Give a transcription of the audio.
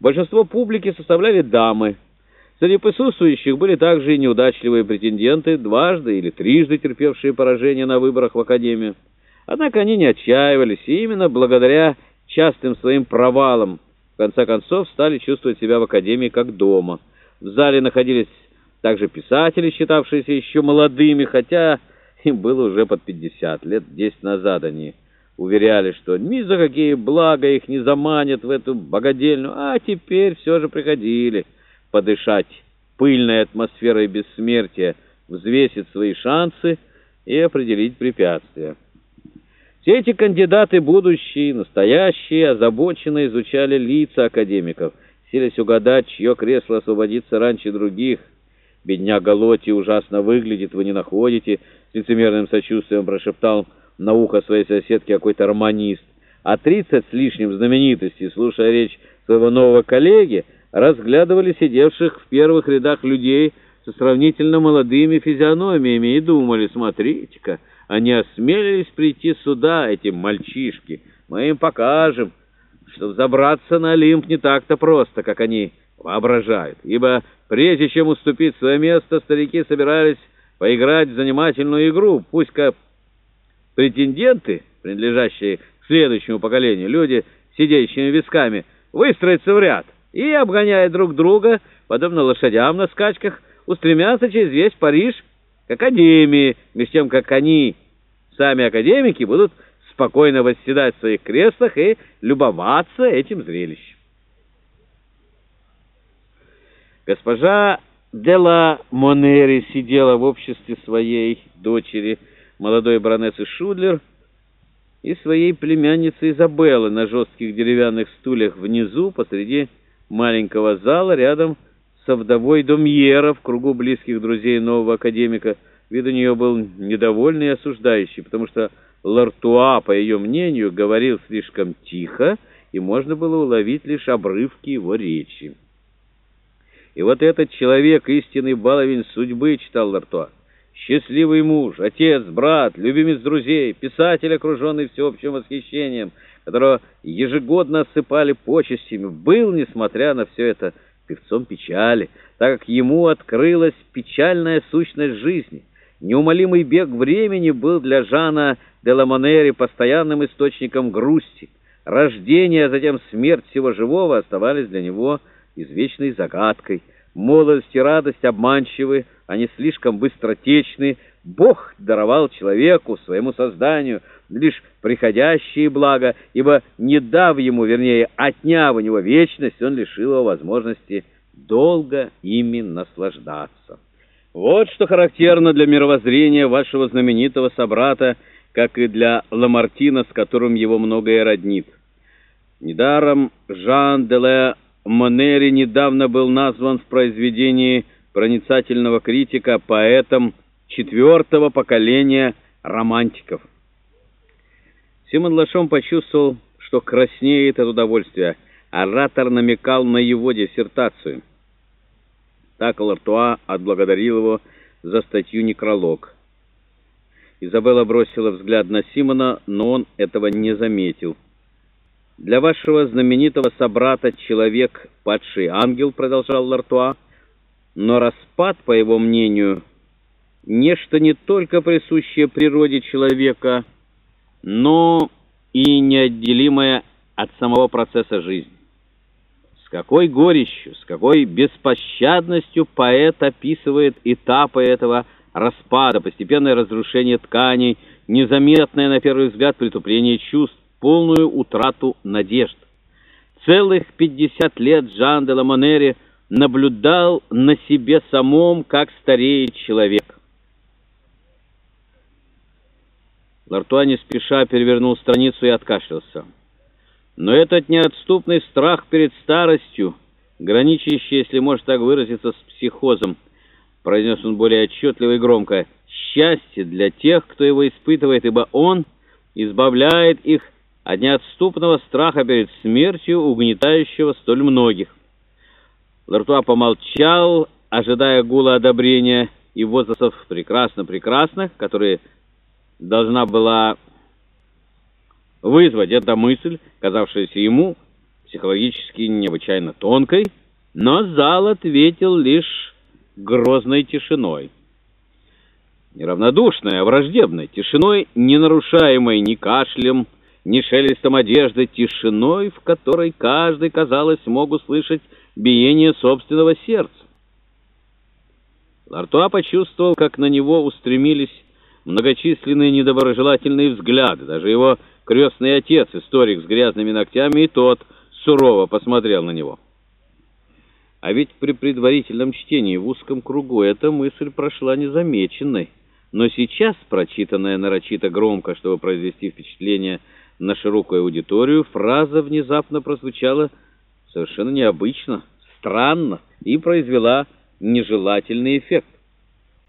Большинство публики составляли дамы. Среди присутствующих были также и неудачливые претенденты, дважды или трижды терпевшие поражение на выборах в Академию. Однако они не отчаивались, и именно благодаря частым своим провалам в конце концов стали чувствовать себя в Академии как дома. В зале находились также писатели, считавшиеся еще молодыми, хотя им было уже под 50, лет 10 назад они уверяли, что ни за какие блага их не заманят в эту богадельню, а теперь все же приходили подышать пыльной атмосферой бессмертия, взвесить свои шансы и определить препятствия. Все эти кандидаты, будущие, настоящие, озабоченно изучали лица академиков, силясь угадать, чье кресло освободится раньше других. «Бедняга Лоти ужасно выглядит, вы не находите?» С лицемерным сочувствием прошептал на ухо своей соседке какой-то романист. А тридцать с лишним знаменитостей, слушая речь своего нового коллеги, разглядывали сидевших в первых рядах людей со сравнительно молодыми физиономиями и думали, смотрите-ка, они осмелились прийти сюда, эти мальчишки. Мы им покажем, что взобраться на Олимп не так-то просто, как они воображают. Ибо прежде чем уступить свое место, старики собирались поиграть в занимательную игру. Пусть-ка претенденты, принадлежащие к следующему поколению, люди сидящими висками, выстроятся в ряд и, обгоняя друг друга, подобно лошадям на скачках, устремятся через весь Париж к академии, между тем, как они, сами академики, будут спокойно восседать в своих креслах и любоваться этим зрелищем. Госпожа Дела Монери сидела в обществе своей дочери, молодой баронессы Шудлер, и своей племянницы Изабеллы на жестких деревянных стульях внизу, посреди маленького зала, рядом со вдовой Домьера в кругу близких друзей нового академика. Вид у нее был недовольный и осуждающий, потому что Лартуа, по ее мнению, говорил слишком тихо, и можно было уловить лишь обрывки его речи. И вот этот человек, истинный баловень судьбы, читал Лартуа, счастливый муж, отец, брат, любимец друзей, писатель, окруженный всеобщим восхищением, которого ежегодно осыпали почестями, был, несмотря на все это, певцом печали, так как ему открылась печальная сущность жизни. Неумолимый бег времени был для Жана де Ламонери постоянным источником грусти. Рождение, а затем смерть всего живого оставались для него извечной загадкой. Молодость и радость обманчивы, они слишком быстротечны. Бог даровал человеку, своему созданию, лишь приходящие блага, ибо, не дав ему, вернее, отняв у него вечность, он лишил его возможности долго ими наслаждаться. Вот что характерно для мировоззрения вашего знаменитого собрата, как и для Ламартина, с которым его многое роднит. Недаром Жан де Ле Монери недавно был назван в произведении проницательного критика поэтом четвертого поколения романтиков. Симон Лашом почувствовал, что краснеет от удовольствия. Оратор намекал на его диссертацию. Так Лартуа отблагодарил его за статью «Некролог». Изабелла бросила взгляд на Симона, но он этого не заметил. «Для вашего знаменитого собрата человек — падший ангел», — продолжал Лартуа, «но распад, по его мнению, нечто не только присущее природе человека, но и неотделимое от самого процесса жизни. С какой горечью, с какой беспощадностью поэт описывает этапы этого распада, постепенное разрушение тканей, незаметное на первый взгляд притупление чувств, полную утрату надежд. Целых 50 лет Жан де Ламонери наблюдал на себе самом, как стареет человек. Лартуа не спеша перевернул страницу и откашлялся. Но этот неотступный страх перед старостью, граничащий, если можно так выразиться, с психозом, произнес он более отчетливо и громко, счастье для тех, кто его испытывает, ибо он избавляет их от неотступного страха перед смертью, угнетающего столь многих. Лартуа помолчал, ожидая гула одобрения и возгласов «прекрасно-прекрасно», которые должна была вызвать эта мысль, казавшаяся ему психологически необычайно тонкой, но зал ответил лишь грозной тишиной. Неравнодушной, а враждебной, тишиной, не нарушаемой ни кашлем, ни шелестом одежды, тишиной, в которой каждый, казалось, мог услышать биение собственного сердца. Лартуа почувствовал, как на него устремились многочисленные недоброжелательные взгляды. Даже его крестный отец, историк с грязными ногтями, и тот сурово посмотрел на него. А ведь при предварительном чтении в узком кругу эта мысль прошла незамеченной. Но сейчас, прочитанная нарочито громко, чтобы произвести впечатление на широкую аудиторию, фраза внезапно прозвучала совершенно необычно, странно и произвела нежелательный эффект.